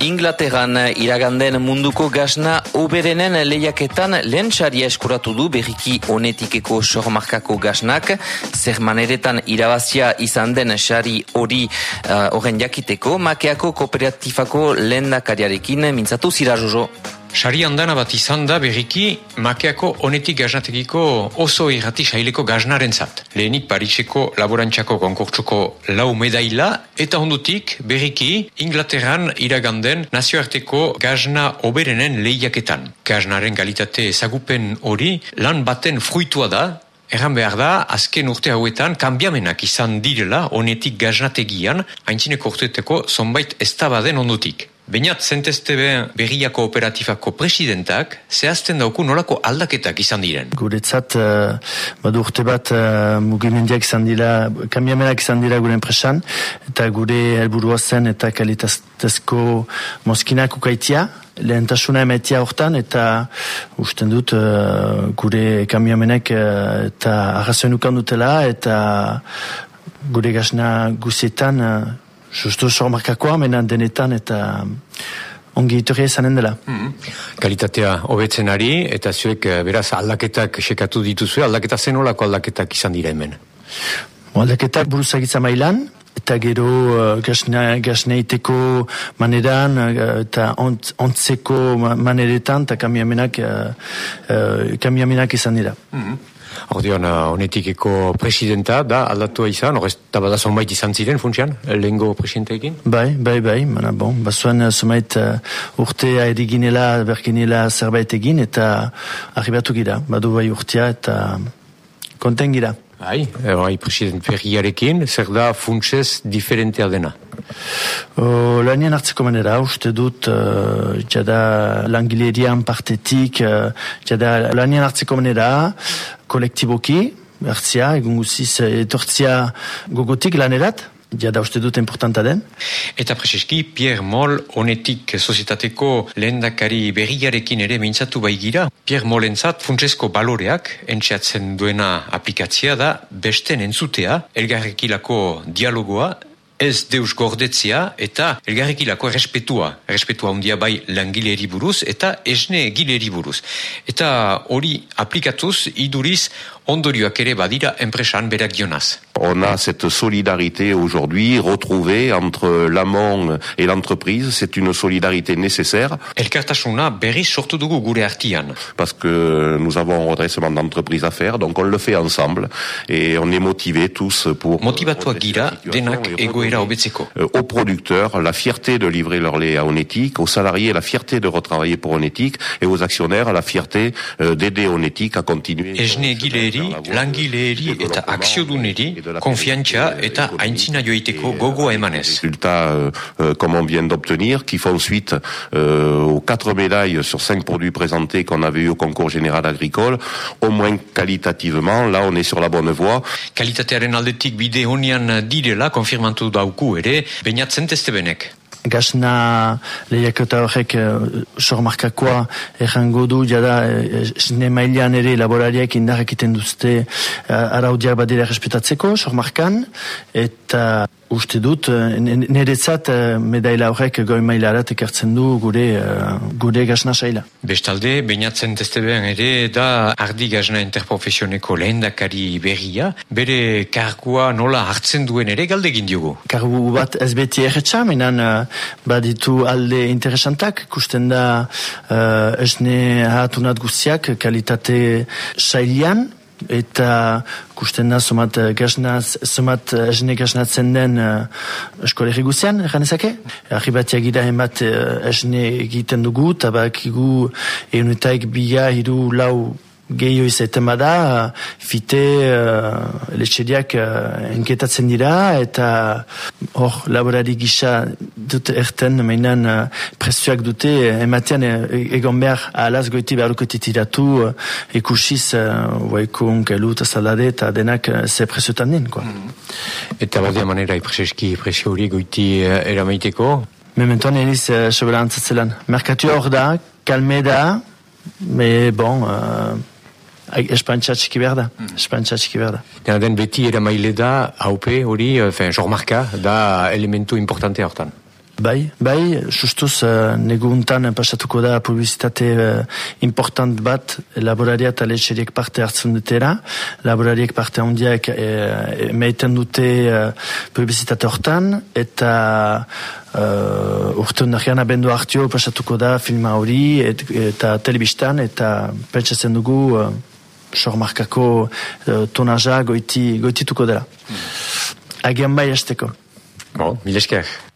Inglaterran iraganden munduko gasna oberenen lehiaketan lehen txaria eskuratu du berriki onetikeko sormarkako gasnak, zer maneretan irabazia izan den xari hori uh, horren jakiteko, makeako kooperatifako lehen dakariarekin mintzatu zira jojo. Sari handana bat izan da berriki makeako honetik gaznatekiko oso irrati saileko gaznaren zat. Lehenik Pariseko laborantxako konkurtsuko lau medaila eta hondutik berriki Inglaterran iraganden nazioarteko gazna oberenen lehiaketan. Gaznaren kalitate ezagupen hori lan baten fruitua da Erran behar da, azken urte hauetan, kanbiamenak izan direla honetik gaznategian, haintzineko urteteko zonbait ez tabaden ondutik. Bainat, zentezte berriako operatifako presidentak, zehazten dauku nolako aldaketak izan diren. Guretzat, uh, badu urte bat uh, mugimendiak izan dira, kambiamenak izan dira gure enpresan, eta gure helburua zen eta kalitatezko moskinak ukaitia, lehentasuna emetia hortan, eta usten dut uh, gure kambiamenak uh, eta arrazoen ukan dutela, eta gure gazna guzietan Justo sormarkakoa, menan denetan eta ongi iturri ezanen dela. Mm Kalitatea hobetzen ari, eta zuek eh, beraz aldaketak sekatu dituzue, aldaketa zenolako aldaketak izan dira hemen? aldaketak buruzagitza mailan, eta gero uh, gasneiteko maneran, uh, eta ont, ontzeko maneretan, eta kamiamenak, uh, kamiamenak izan dira. Mm Ordean, uh, honetikeko presidenta da aldatua izan, horrez, eta bada zonbait izan ziren, funtsian, lehengo presidenteekin? Bai, bai, bai, mana bon, bazuen uh, zonbait uh, urtea eriginela, berginela zerbait egin, eta arribatu gira, badu bai urtea, eta konten gira. Bai, bai, president berriarekin, zer da funtsez diferentea dena? O, lanien hartzeko manera, uste dut, uh, jada langilerian partetik, uh, jada lanien hartzeko manera, kolektiboki, hartzia, egun guziz, etortzia gogotik lanerat, ja da uste dut importanta den. Eta preseski, Pierre Moll honetik sozietateko lehendakari berriarekin ere mintzatu baigira. Pierre Mollentzat funtsesko baloreak entxeatzen duena aplikatzia da besten entzutea, elgarrekilako dialogoa, ez deus gordetzea eta elgarrekilako errespetua. Errespetua handia bai langileri buruz eta esne gileri buruz. Eta hori aplikatuz iduriz ondorioak ere badira enpresan berak dionaz. On a cette solidarité aujourd'hui retrouvée entre l'amont et l'entreprise. C'est une solidarité nécessaire. Elkartasuna berri sortu dugu gure artian. Parce que nous avons un redressement d'entreprise à faire, donc on le fait ensemble et on est motivés tous pour... Motivatuak gira denak egoera hobetzeko. Aux producteurs, la fierté de livrer leur lait à Onetic, aux salariés, la fierté de retravailler pour Onetic et aux actionnaires, la fierté euh, d'aider Onetic à continuer... Esne gileri langileri, langileri eta akzioduneri konfiantza eta aintzina joiteko gogoa emanez. Résultats euh, euh, comme on vient d'obtenir, qui font suite euh, aux quatre médailles sur cinq produits présentés qu'on avait eu au concours général agricole, au moins qualitativement, là on est sur la bonne voie. Kalitatearen aldetik bide honian direla, konfirmantu dauku ere, bainatzen teste benek gasna lehiakota horrek uh, sormarkakoa errango du jada uh, mailean ere laborariak indarrak iten duzte araudiak badira respetatzeko sormarkan eta uste dut, eh, niretzat eh, medaila horrek goi mailarat ekartzen du gure, uh, gure gazna saila. Bestalde, bainatzen testebean ere da ardi gazna interprofesioneko lehendakari berria, bere kargua nola hartzen duen ere galde diogu. Kargu bat ez beti erretxa, menan uh, baditu alde interesantak, kusten da uh, esne hatunat guztiak kalitate sailian, eta kusten da somat eh, gasnaz, somat eh, esne gasnatzen den uh, eskolerri guzian, erran ezake? Arri bat jagira emat esne egiten dugu, tabakigu eunetaik bila hiru lau gehiu izaiten bada, fite uh, letxeriak uh, enketatzen dira, eta hor laborari gisa dute erten, mainan uh, presioak dute, ematean egon behar alaz goiti beharruko titiratu uh, ikusiz uh, waiko unkelu eta zaldade eta denak uh, ze presiotan. Kwa. Mm. Eta badia manera ipreseski presio hori goiti uh, eramaiteko? Mementoan eriz uh, sobera antzatzelan. Merkatu hor da, kalme da, me bon... Uh, espantza txiki behar da. Mm. Espantza txiki behar da. Dena den beti era maile da, haupe hori, jormarka, da elementu importante hortan. Bai, bai, sustuz uh, neguntan pasatuko da publizitate uh, important bat laboraria eta letxeriek parte hartzen dutera. Laborariek parte handiak e, meiten dute uh, publizitate hortan eta uh, urte hondakian abendu hartio pasatuko da filma hori et, eta telebistan eta pentsatzen dugu uh, sormarkako uh, tonaja goiti, goitituko dela. Mm. Agian bai esteko. Bon, mil esker.